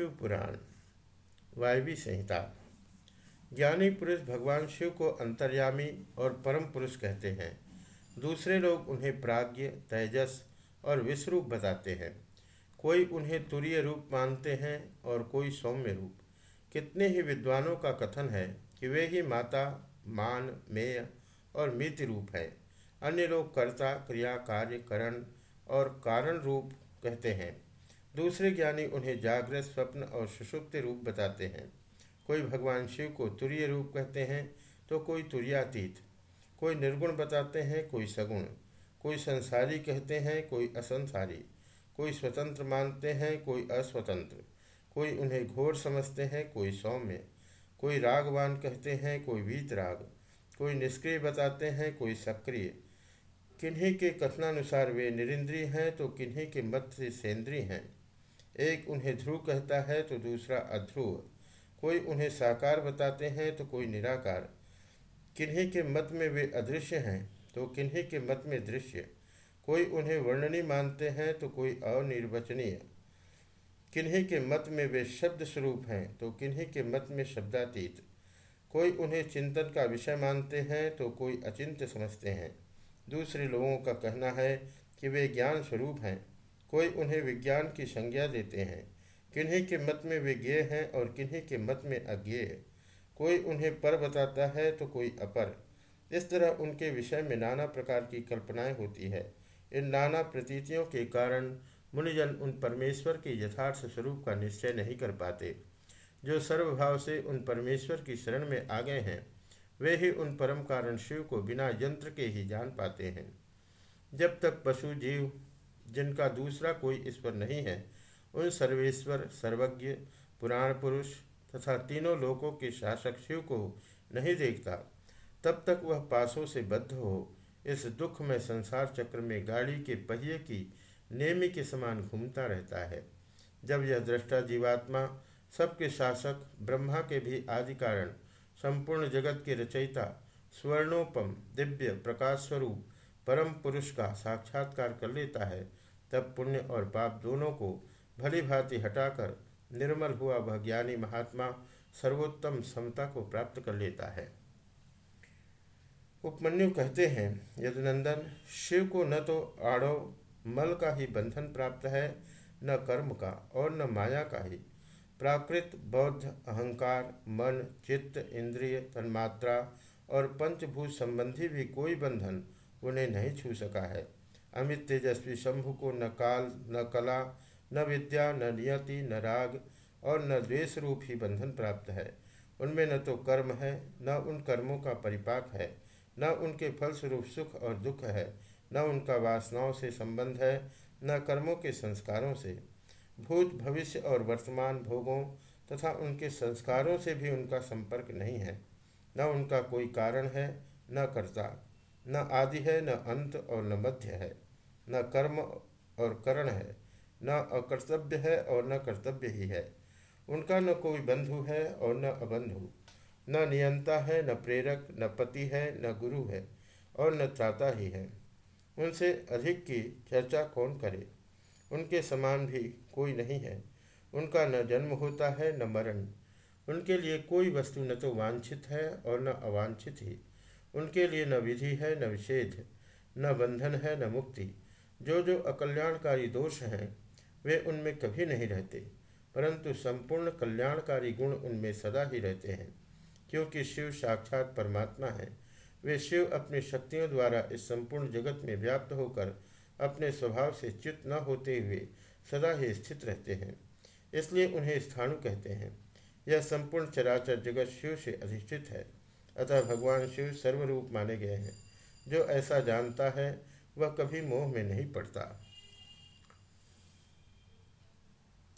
शिव पुराण, वायवी संहिता। ज्ञानी पुरुष भगवान शिव को अंतर्यामी और परम पुरुष कहते हैं। दूसरे लोग उन्हें प्राज्ञ, तेजस और विश्वरूप बताते हैं। कोई उन्हें तुरीय रूप मानते हैं और कोई सौम्य रूप। कितने ही विद्वानों का कथन है कि वे ही माता, मान, मेय और मित रूप है। अन्य लोग कर्ता, क्रिया, कार्य, करण और कारण रूप कहते हैं। दूसरे ज्ञानी उन्हें जागृत, स्वप्न और सुषुप्त रूप बताते हैं। कोई भगवान शिव को तुरीय रूप कहते हैं तो कोई तुरियातीत। कोई निर्गुण बताते हैं, कोई सगुण। कोई संसारी कहते हैं, कोई असंसारी। कोई स्वतंत्र मानते हैं, कोई अस्वतंत्र। कोई उन्हें घोर समझते हैं, कोई सौम्य। कोई रागवान कहते हैं, कोई वीत राग कोई निष्क्रिय बताते हैं, कोई सक्रिय। किन्हीं के कथनानुसार वे निरिंद्रीय हैं तो किन्हीं के मत से सेंद्रीय हैं। एक उन्हें ध्रुव कहता है तो दूसरा अध्रुव। कोई उन्हें साकार बताते हैं तो कोई निराकार। किन्हीं के मत में वे अदृश्य हैं तो किन्हीं के मत में दृश्य। कोई उन्हें वर्णनी मानते हैं तो कोई अनिर्वचनीय। किन्हीं के मत में वे शब्द स्वरूप हैं तो किन्हीं के मत में शब्दातीत। कोई उन्हें चिंतन का विषय मानते हैं तो कोई अचिंत्य समझते हैं। दूसरे लोगों का कहना है कि वे ज्ञान स्वरूप हैं। कोई उन्हें विज्ञान की संज्ञा देते हैं। किन्हीं के मत में वे ज्ञेय हैं और किन्हीं के मत में अज्ञेय। कोई उन्हें पर बताता है तो कोई अपर। इस तरह उनके विषय में नाना प्रकार की कल्पनाएँ होती है। इन नाना प्रतीतियों के कारण मुनिजन उन परमेश्वर के यथार्थ स्वरूप का निश्चय नहीं कर पाते। जो सर्वभाव से उन परमेश्वर की शरण में आ गए हैं, वे ही उन परम कारण शिव को बिना यंत्र के ही जान पाते हैं। जब तक पशु जीव जिनका दूसरा कोई ईश्वर नहीं है, उन सर्वेश्वर, सर्वज्ञ, पुराण पुरुष तथा तीनों लोकों के शासक शिव को नहीं देखता। तब तक वह पासों से बद्ध हो, इस दुख में संसार चक्र में गाड़ी के पहिए की नेमी के समान घूमता रहता है। जब यह दृष्टा जीवात्मा, सबके शासक, ब्रह्मा के भी आदि कारण संपूर्ण जगत के रचयिता, स्वर्णोपम, दिव्य प्रकाश स्वरूप परम पुरुष का साक्षात्कार कर लेता है तब पुण्य और पाप दोनों को भली भांति हटाकर निर्मल हुआ वह ज्ञानी महात्मा सर्वोत्तम समता को प्राप्त कर लेता है। उपमन्यु कहते हैं, यदुनंदन, शिव को न तो आड़ो मल का ही बंधन प्राप्त है, न कर्म का और न माया का ही। प्राकृत, बौद्ध, अहंकार, मन, चित्त, इंद्रिय, तन्मात्रा और पंचभूत संबंधी भी कोई बंधन उन्हें नहीं छू सका है। अमित तेजस्वी, शंभु को न काल, न कला, न विद्या, न नियति, न राग और न द्वेष रूप ही बंधन प्राप्त है। उनमें न तो कर्म है, न उन कर्मों का परिपाक है, न उनके फलस्वरूप सुख और दुख है, न उनका वासनाओं से संबंध है, न कर्मों के संस्कारों से। भूत, भविष्य और वर्तमान भोगों तथा उनके संस्कारों से भी उनका संपर्क नहीं है, न उनका कोई कारण है, न कर्ता। न आदि है, न अंत और न मध्य है, न कर्म और करण है, न अकर्तव्य है और न कर्तव्य ही है। उनका न कोई बंधु है और न अबंधु, न नियंता है, न प्रेरक, न पति है, न गुरु है और न त्राता ही है। उनसे अधिक की चर्चा कौन करे? उनके समान भी कोई नहीं है। उनका न जन्म होता है, न मरण। उनके लिए कोई वस्तु न तो वांछित है और न अवांछित ही। उनके लिए न विधि है, न विषेध न बंधन है, न मुक्ति। जो जो अकल्याणकारी दोष हैं, वे उनमें कभी नहीं रहते, परंतु संपूर्ण कल्याणकारी गुण उनमें सदा ही रहते हैं। क्योंकि शिव साक्षात परमात्मा है, वे शिव अपनी शक्तियों द्वारा इस संपूर्ण जगत में व्याप्त होकर अपने स्वभाव से च्युत न होते हुए सदा ही स्थित रहते हैं। इसलिए उन्हें स्थाणु कहते हैं। यह संपूर्ण चराचर जगत शिव से अधिष्ठित है। अतः भगवान शिव सर्वरूप माने गए हैं। जो ऐसा जानता है, वह कभी मोह में नहीं पड़ता।